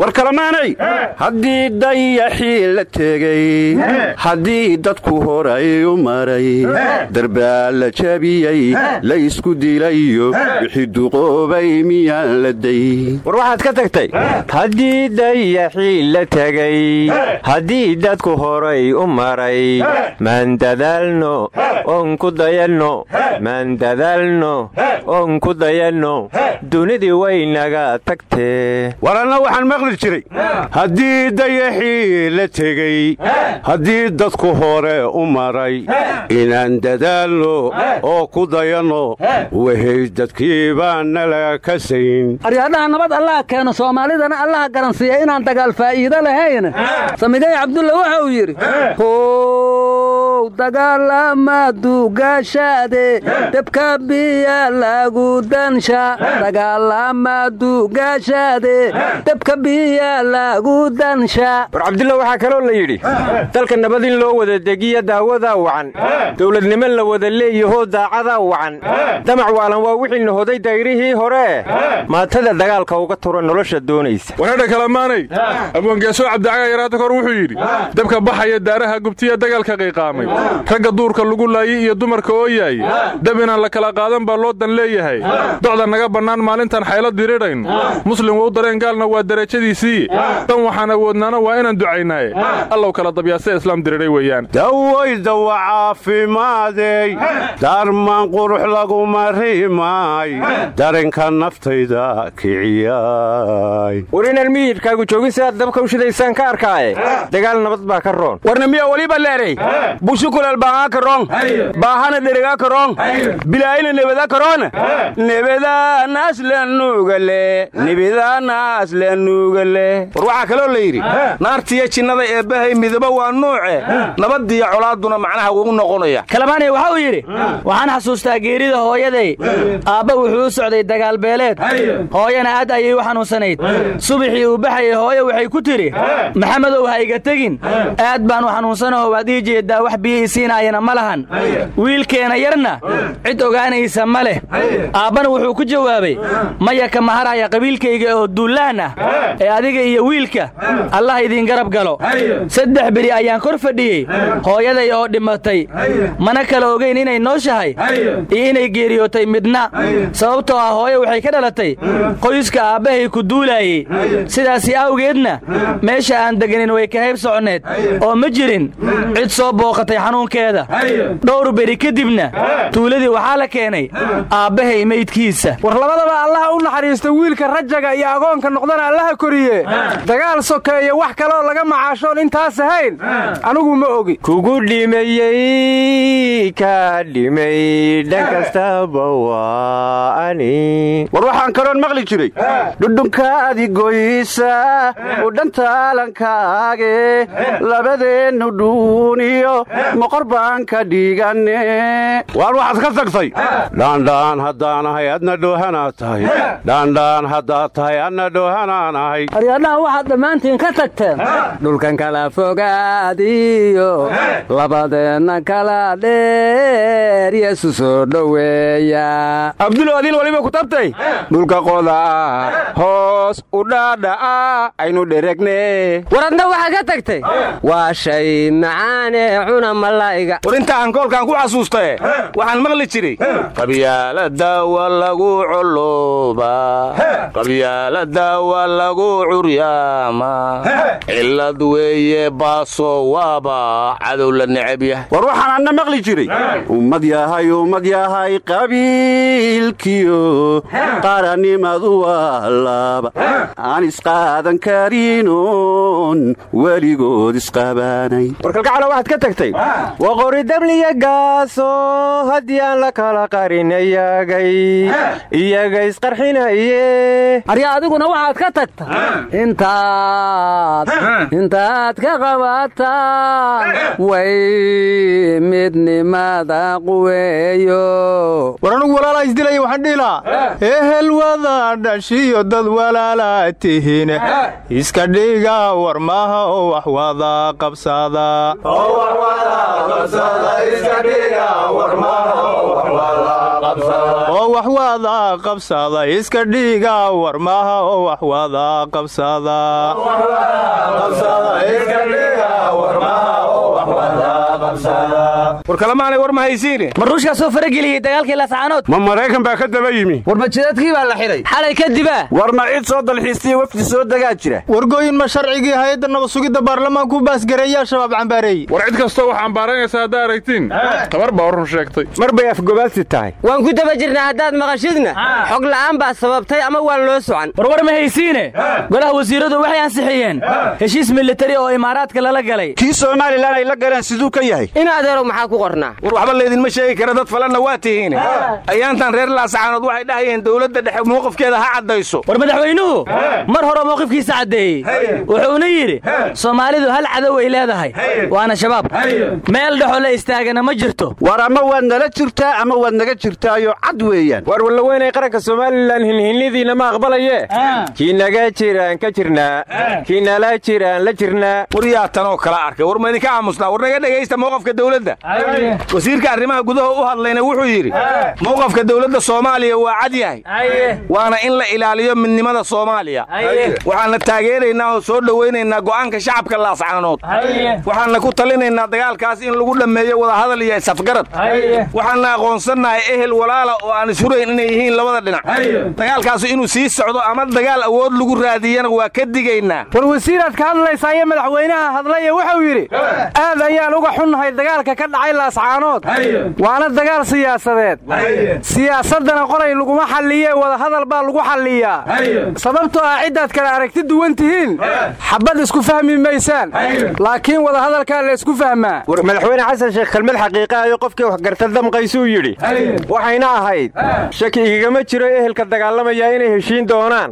war kalamaanay? Haddii dayaxii la tegey haddii dadku horay u maray darbaa la jabiyey la isku dilayo wixii duqoobay miyaan la day. War waxaad ka tagtay haddii dayaxii la tegey haddii dadku horay u maray maan dadaalno oon ku dayanno maan dadaalno oon ku dayanno dunidii waynaga tagtee maqli jiray. Haddii dayaxii la tegey. Haddii dadku hore u maray. Inaan dadaalno oo ku dayanno. Wahay dadkii baan nala kasayn aryaadhaha nabad allaha keeno soomaalidana allaha garansiiya inaan dagaal faa'iido lahayn. Samigay cabdulla waxa uu yidhi how dagaalama duugaashaade debka biya lagu dansha. Dagaalama duugaashaade debka dansha war cabdulla waxaa kaloo la yidhi dalka nabad in loo wada degiya daawadaa wacan. Dowladnimo la wada leeyahoo daacadaa wacan. Damac waalan waa wixiina hoday dayrihii hore. Maatada dagaalka uga tura nolosha doonaysa. Warhadha kalamaanay abwangeesoo cabdicaga yaraata kor wuxuu yidhi dabka baxaya daaraha gubtiya dagaalka qayqaamay ragga duurka lagu laayay iyo dumarka oo yaay dab inaan la kala qaadan baa loo dan leeyahay. Docda naga bannaan maalintaan xaylo diridhayn muslim wou dareen gaalna waa derajadiisii dan waxaan awoodnaana waa inaan ducaynaaye allow kala dabyaase islaam diridhay weeyaan. Daway dawa caafimaadey. Daarmaan qurux laguma rimaay darenka naftayda kiciyay. War inaan miyidhkaagu joogin sidaad dabka u shidaysaan ka arkaaye dagaal nabad baa ka roon. Warna miya waliba leeray bushukulal baahaa karoon baahana dherigaa karoon bilaayina nebada karoon nebadaanaas lanuugale nebadaanaas lanuugale war waxaa kaloo la yidhi naartiyo jinnada eebbahay midaba waa nuuce nabadiyo colaadduna macnaha wuu noqonaya kalamaanay waxa uu yidhi waxaan xasuustaa geerida hooyaday aabba wuxuu u socday dagaalbeeleed hooyana aad ayay u xanuunsanayd subaxii uu baxayay hooye waxay ku tidhi maxamedow ha iga tegin aad baan u xanuunsanaho waad ii jeeddaa wax biyo isiinaayana ma lahan wiilkeena yarna cid ogaanaysa ma leh aabbana wuxuu ku jawaabay maya ka maharaya qabiilkayga oo duullaan ah adiga iyo wiilka allah idiin garab galo. Saddex beri ayaan kor fadhiyey. Hooyaday oo dhimatay. Mana kala ogayn inay nooshahay? Iyo inay geeriyootay midna. Sababtoo ah hooye waxay ka dhalatay. Qoyska aabbahay ku duulaayey sidaasi awgeedna meesha aan deganin way ka hayb soconneed oo ma jirin cid soo booqatay xanuunkeeda. Dhowr beri kadibna tuuladii waxaa la keenay aabbahay meydkiisa. War labadaba allaha u naxariista wiilka rajaga iyo agoonka noqdana allaha koriye dagaal sokeeye wax kaloo laga macaashoon intaas ahayn. Anigu ma ogi. Kugu dhimayey kaa dhimay dhan kastaba waa ani. War waxaan kaloon maqli jiray. Dhudhunkaadi goysa u dhantaalankaage labadeennu dhuuniyo moqor baan ka dhigane waar waxaad ka tagtay. Dhaandhaan haddaanahay adna dhoohanaad tahay. Dhaandhaan haddaad tahay adna dhoohanaanahay aryaadhaha waxaad dhammaantiin ka tagteen. Dhulkan kala fogaadiyo labadeenna kala dheer yeesu soo dhoweeya. Abdulo adiin waliba ku tabtay dhulka qodaa hoos u dhaadha'a aynu dheregne war adna waxaad ka tagtay? Waa shay macaane cuna malaa'iga war inta aan koolkaan ku xasuustae waxaan maqli jiray. Qabyaalada waa lagu colooba qabyaalada waa lagu curyaama cillad weeye baaso waaba cadow la necab yahay war waxaan anna maqli jiray. Ummad yahay ummad yahay qabiilkiyo. Qaranimadu waa laba aan isqaadan karinon weligood isqabaanay war kalgacalo waxaad ka tagtay. Waa qori dabliya gaaso haddii aan la kala qarin iyagay. Iyaga isqarxinaye arya adiguna waxaad ka tagta intaad intaad ka qabataan way midnimada quweeyo. War anugu walaalaa isdilaya waxaan dhihi lahaa. Ehel wada dhashiyo dad walaalaa tihiin iska dhiga war maaha oo wax wada qabsada oo wax wada qabsada iska dhiga warmaha oo wax wada qabsada war kalemaanay war ma haysiine ma ruushkaa soo farageliyey dagaalkii laascaanood ma maraykan baa ka daba yimi. War majidaadkii baa la xidhay xalay kadibaa war ma cid soo dalxiistiya wafdi soo degaa jira. Wargooyin ma sharcigii hay'adda nabasugidda baarlamaanku baasgareeyaa shabaab cambaareeyey. War cid kastoo wax ambaaraynaysa haddaa aragtiin. Tabar baa warrun sheegtay. Mar bay afgobaadsi tahay. Waan ku daba jirnaa haddaad maqashidna. Xog la'aan baa sababtay ama waan loo socan war war ma haysiine? Golaha wasiiradu waxay ansixiyeen. Heshiis militari oo imaaraadka lala galay. Kii somalilan ay la galeen siduu ka yahay in adeerow maxaa ku qornaa war waxba laydinma sheegi kara dad falanna waa tihiine ayaantan reer laascaanood waxay dhahayeen dowladda dhexe mowqifkeeda ha caddayso. War madaxweynuhu mar hore mowqifkiisa caddeeyey. Wuxuuna yidhi soomaalidu hal cadow ay leedahay. Waana shabaab. Meel dhexoo la istaagana ma jirto. War ama waad nala jirtaa ama waad naga jirtaayo cad weeyaan. War wallaweynay qaranka somalilan hinhinnidiina ma aqbalayee kii naga jiraan ka jirnaa. Kii nala jiraan la jirnaa. Waryaa tanoo kala arkay. War ma idinka aamusnaa? War naga dhegaysta mowqafka dowladda. Wasiirka arrimaha gudaha u hadlayna wuxuu yidhi mowqafka dowladda soomaaliya waa cad yahay. Waana in la ilaaliyo midnimada soomaaliya. Waxaanna taageeraynaa oo soo dhowaynaynaa go'aanka shacabka laascaanood waxaanna ku talinaynaa dagaalkaas in lagu dhammeeyo wadahadal iyo isafgarad waxaanna aqoonsannahay ehel walaala oo aan ishurayn inay yihiin labada dhinac. Dagaalkaasu inuu sii socdo ama dagaal awood lagu raadiyana waa ka digaynaa. War wasiiraad ka hadlaysaayo madaxweynaha hadlaya wuxuu yidhi aad ayaan uga xunnahay dagaalka ka dhacay laascaanood. Waana dagaal siyaasadeed. Siyaasaddana qoray laguma xalliyee wadahadal baa lagu xalliyaa. Sababtoo ah ciddaad kale aragti duwan tihiin. Xabad isku fahmi maysaan. Laakiin wadahadalkaa la ysku fahmaa. War madaxweyne xasan sheekh kelmad xaqiiqaayo qofkii wax garta damqaysuu yidhi. Waxayna ahayd shaki igagama jiro ehelka dagaalamayaa inay heshiin doonaan.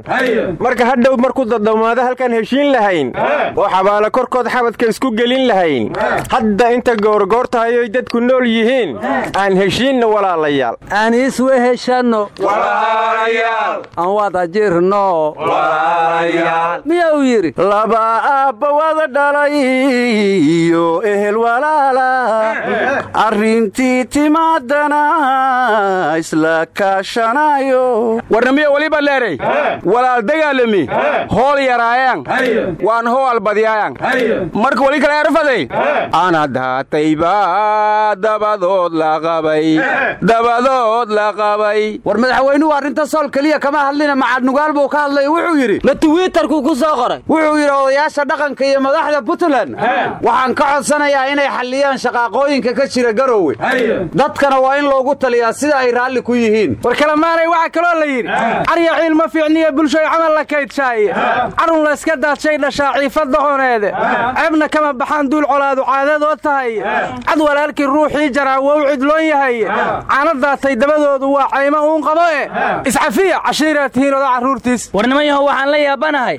Marka hadhow markuu dadamaado halkaan heshiin lahayn. Oo xabaalo korkood xabadka isku gelin lahayn. Hadda inta goorgoortahayoy dadku nool yihiin. Aan heshiinna walaalayaal. Aan isweheshanno aan wada jirno miya uu yidhi? Laba aabba wada dhalay iyo ehel walaala. Arrintii timaadana isla kaashanayo warnamiyo weliba leeray? Walaal dagaalami. Hool yaraayaan. Waan hool badiyaayan. Marka weli kale erfaday anad haatayba dabadood la qabay. Dabadood la qabay war madaxweynuhu arrinta sool keliya kama hadlina macadnugaal buu ka hadlay wuxuu yidhi ma twiitarkuu ku soo qoray. wuxuu yidhi odayaasha dhaqanka iyo madaxda puntland waxaan ka codsanayaa inay xalliyaan shaqaaqooyinka ka jira garowe. Dadkana waa in loogu taliyaa sida ay raalli ku yihiin. War kalemaanay waxaa kaloo la yidhi carya ciil ma fiicniyo bulshoy camal la kaydshaay carun layska daadshay dhashaa ciifadda oneede ceebna kama baxaan duul colaadu caadadood tahay cad walaalkii ruuxii jaraa wou cidloon yahay. Caana daatay dabadoodu waa caymo uun qabo e iscafiya cashiiraad tihiin oda carruurtiis war niman yahow waxaan la yaabanahay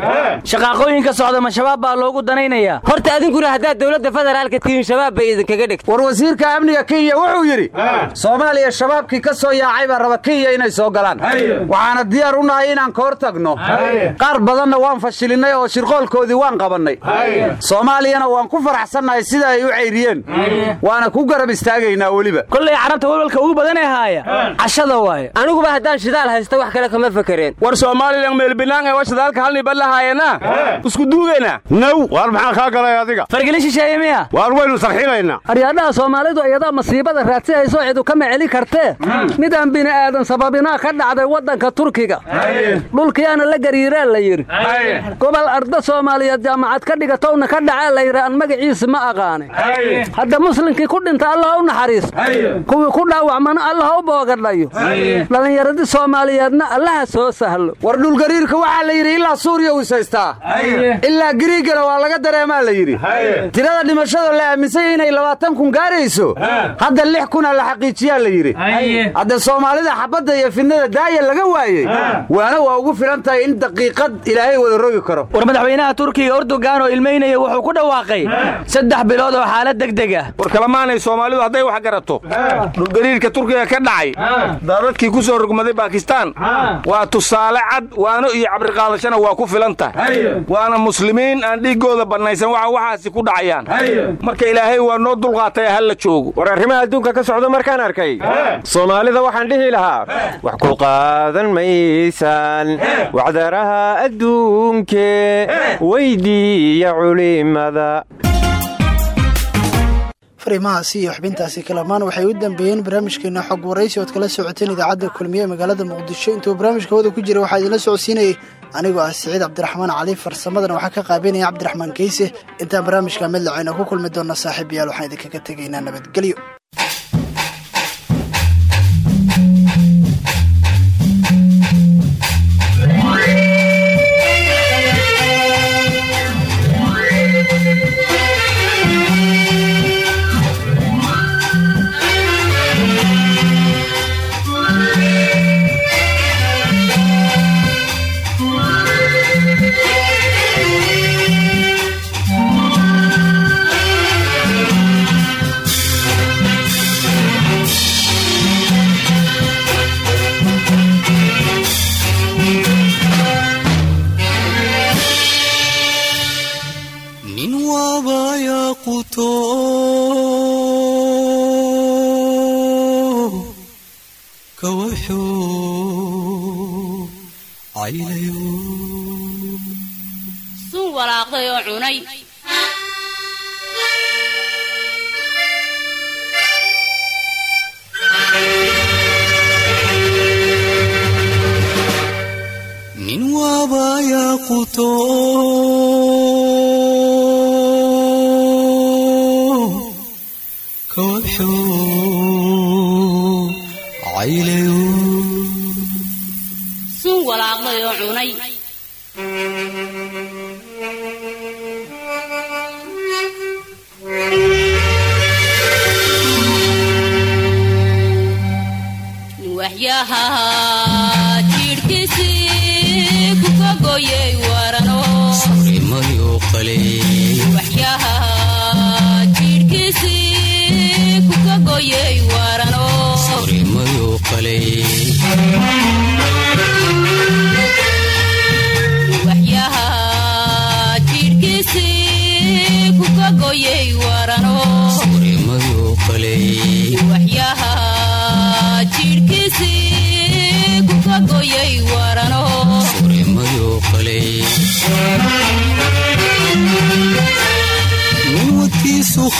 shaqaaqooyinka socda ma shabaab baa loogu danaynayaa. Horta adinkuna haddaad dowladda federaalka tihiin shabaab bay idinkaga dhigta war wasiirka amniga kenya wuxuu yidhi soomaaliya shabaabkii ka soo yaacay baa raba kenya inay soo galaan. Waxaana diyaar u nahay inaan ka hor tagno qaar badanna waan fashilinay oo shirqoolkoodii waan qabannay. Soomaaliyana waan ku faraxsannahay sida ay u cayriyeen waana ku garab istaagaynaa weliba. Kollay carabta walwalka ugu badanee haaya cashada waaye aniguba haddaan shidaal haysta wax kale kama fakereen war soomaalilan meelbinaanga waa shidaalka halni ballahaayana isku duugayna naw waar maxaa kaa galay adiga? Fargelin shisheeye miya? Waar waynu sarxinaynaa aryaadhaha soomaalidu iyadaa masiibada raadsi haysoo cidu kama celi kartee. Midaan bini'aadan sababinaa ka dhacday waddanka turkiga. Dhulkiyaana la gariiraa la yidhi. Gobol arda soomaaliyeed jaamacad ka dhigatowna ka dhacaa la yidhi aan magaciisa ma aqaane hadda muslimkii ku dhinta allah u naxariiso kuwii ku dhaawacmana allah u boogadhayo dhallinyaradii soomaaliyeedna allaha soo sahlo war dhulgariirka waxaa la yidhi ilaa suuriya u isaystaa ilaa giriigana waa laga dareemaa la yidhi. Tirada dhimashada la aaminsanya inay labaatan kun gaarayso hadda lix kuna la xaqiijiyaa la yidhi. Hadda soomaalida xabadda iyo fidnada daaya laga waayey waana waa ugu filan tahay in daqiiqad ilaahay wada rogi karo. War madaxweynaha turkiga erdogan oo ilmaynaya wuxuu ku dhawaaqay saddex bilood oo xaalad degdeg degdega war kalamaanay soomaalidu hadday wax garato. Dhulgariirka turkiga ka dhacay. Daadadkii ku soo rogmaday baakistaan. Waa tusaale cad waano iyo cabriqaadashana waa ku filan tahay. Waana muslimiin aan dhiiggooda bannaysan waxa waxaasi ku dhacayaan. Marka ilaahay waa noo dulqaatay hal la joogo. War arrimaha adduunka ka socda markaan arkay. Soomaalida waxaan dhihi lahaa wax ku qaadan maysaan wacdaraha adduunke weydiiya culimada fariimahaasi iyo xubintaasi kalamaan waxay u dambeeyeen barnaamijkeena xog waraysi ood kala socoteen idaacadda kulmiye ee magaalada muqdisho. Intuu barnaamijka wada ku jira waxaa idinla socodsiinayay anigoo ah siciid cabdiraxmaan cali farsamadana waxaa ka qaabeynaya cabdiraxmaan keyse intaan barnaamijka midlacayna ku kulmi doona saaxiib yaal waxaan idinkaga tegaynaa nabadgelyo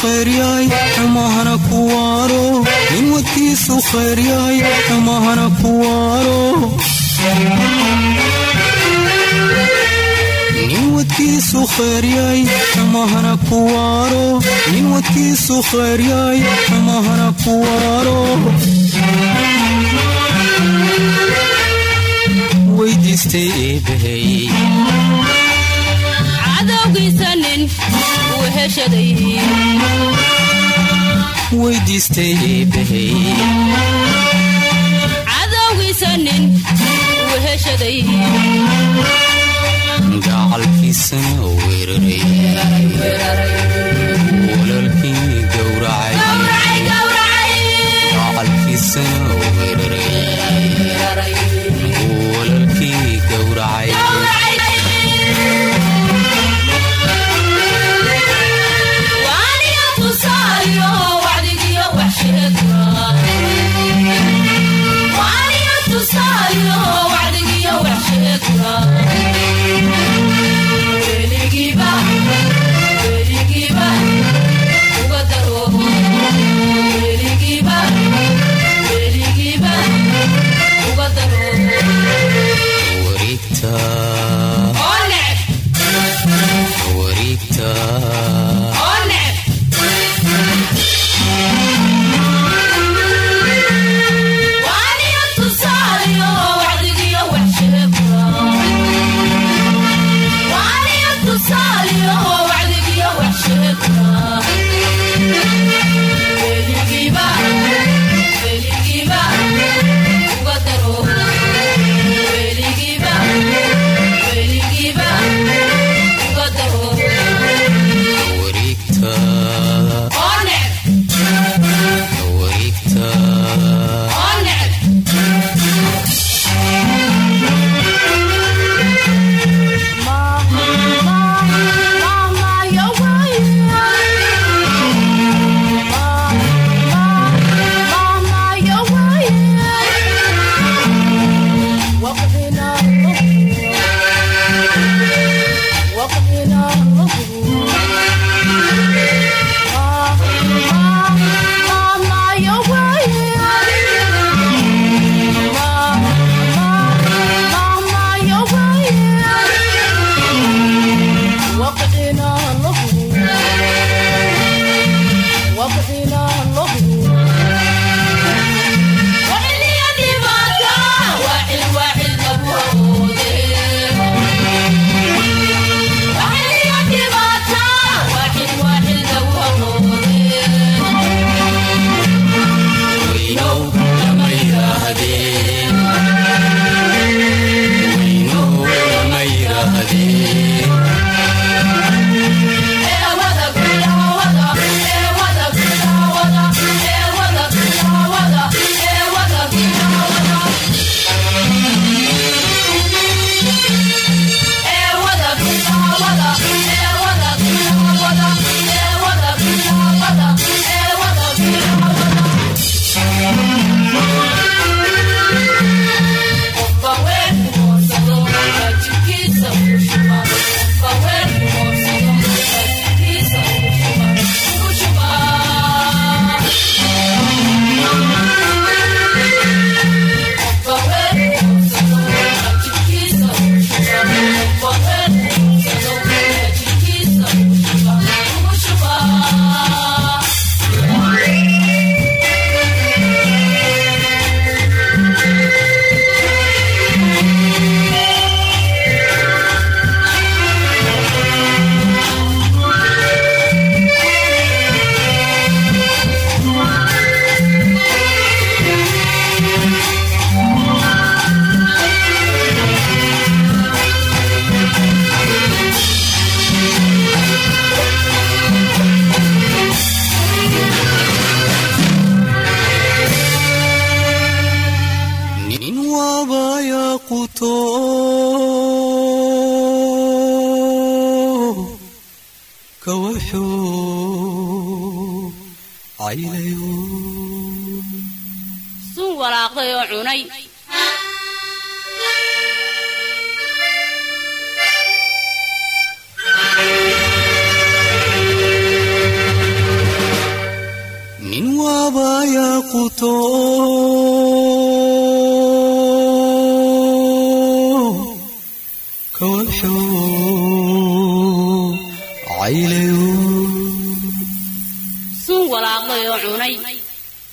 wadkiisu khayr yahay xumahana ku waaro nin wadkiisu khayr yahay xumahana ku waaro wadkiisu khayr yahay xumahana ku waaro nin wadkiisu khayr yahay xumahana ku waaro weydiistay eebahay cadowgiisa nin uu heshaday cadowgiisa nin uu heshaday gacalkiisana weeraray walaalkii gowracay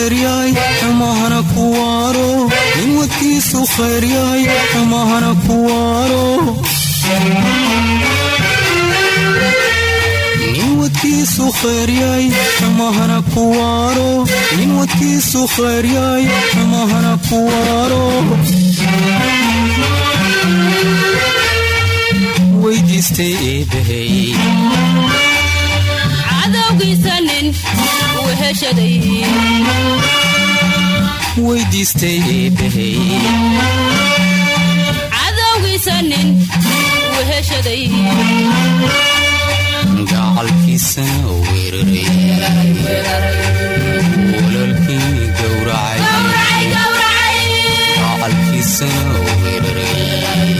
wadkiisu khayr yahay xumahana ku waaro nin wadkiisu khayr yahay xumahana ku waaro wadkiisu khayr yahay xumahana ku waaro nin wadkiisu khayr yahay xumahana ku waaro weydiistay eebbahey weydiistay eebbahey cadowgiisa nin weheshaday gacalkiisana weeraray walaalkii gowracay gacalkiisana weeraray